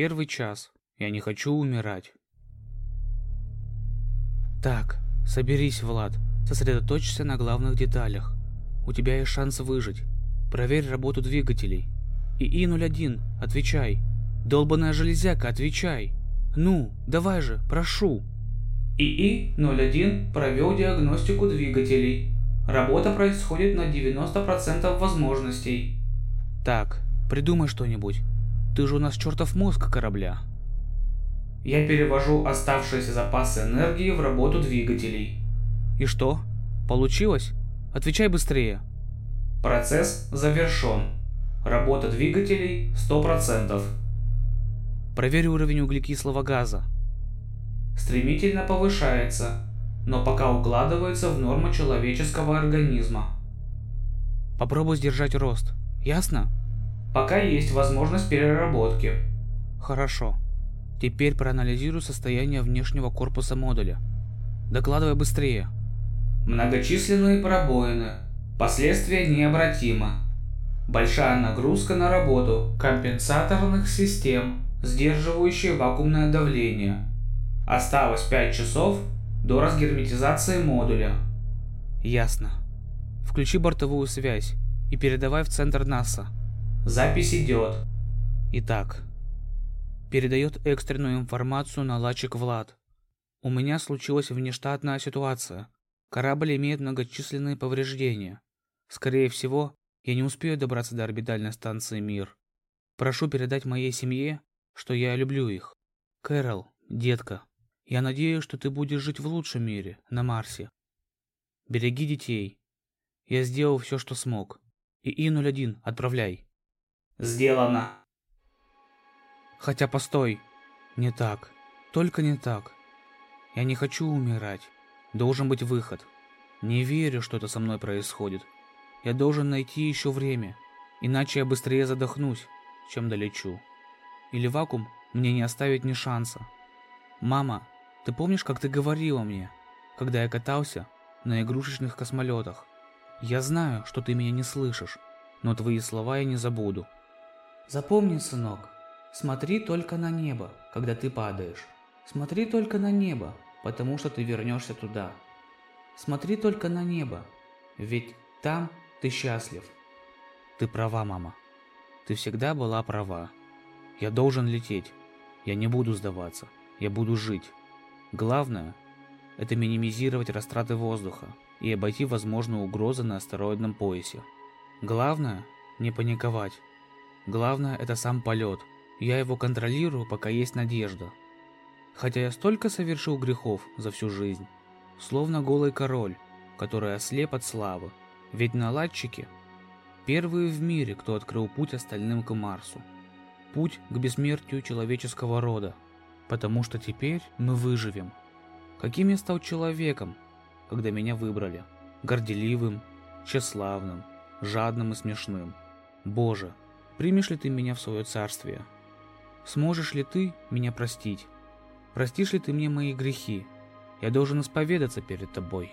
Первый час. Я не хочу умирать. Так, соберись, Влад. Сосредоточься на главных деталях. У тебя есть шанс выжить. Проверь работу двигателей. ИИ-01, отвечай. Долбаная железяка, отвечай. Ну, давай же, прошу. ИИ-01 провел диагностику двигателей. Работа происходит на 90% возможностей. Так, придумай что-нибудь. Ты же у нас чертов мозг корабля. Я перевожу оставшиеся запасы энергии в работу двигателей. И что? Получилось? Отвечай быстрее. Процесс завершен. Работа двигателей 100%. Проверь уровень углекислого газа. Стремительно повышается, но пока укладывается в норму человеческого организма. Попробуй сдержать рост. Ясно? Пока есть возможность переработки. Хорошо. Теперь проанализируй состояние внешнего корпуса модуля. Докладывай быстрее. Многочисленные пробоины. Последствия необратимы. Большая нагрузка на работу компенсаторных систем, сдерживающие вакуумное давление. Осталось 5 часов до разгерметизации модуля. Ясно. Включи бортовую связь и передавай в центр НАСА. Запись идет. Итак, передает экстренную информацию наладчик Влад. У меня случилась внештатная ситуация. Корабль имеет многочисленные повреждения. Скорее всего, я не успею добраться до орбитальной станции Мир. Прошу передать моей семье, что я люблю их. Кэрол, детка, я надеюсь, что ты будешь жить в лучшем мире, на Марсе. Береги детей. Я сделал все, что смог. И И-01 отправляй. Сделано. Хотя постой. Не так. Только не так. Я не хочу умирать. Должен быть выход. Не верю, что это со мной происходит. Я должен найти еще время. Иначе я быстрее задохнусь, чем долечу. Или вакуум мне не оставит ни шанса. Мама, ты помнишь, как ты говорила мне, когда я катался на игрушечных космолетах? Я знаю, что ты меня не слышишь, но твои слова я не забуду. Запомни, сынок, смотри только на небо, когда ты падаешь. Смотри только на небо, потому что ты вернешься туда. Смотри только на небо, ведь там ты счастлив. Ты права, мама. Ты всегда была права. Я должен лететь. Я не буду сдаваться. Я буду жить. Главное – это минимизировать растраты воздуха и обойти возможные угрозы на астероидном поясе. Главное – не паниковать. Главное – это сам полет. Я его контролирую, пока есть надежда. Хотя я столько совершил грехов за всю жизнь. Словно голый король, который ослеп от славы. Ведь наладчики – первые в мире, кто открыл путь остальным к Марсу. Путь к бессмертию человеческого рода. Потому что теперь мы выживем. Каким я стал человеком, когда меня выбрали? Горделивым, тщеславным, жадным и смешным. Боже, Примешь ли ты меня в свое царствие? Сможешь ли ты меня простить? Простишь ли ты мне мои грехи? Я должен исповедаться перед тобой».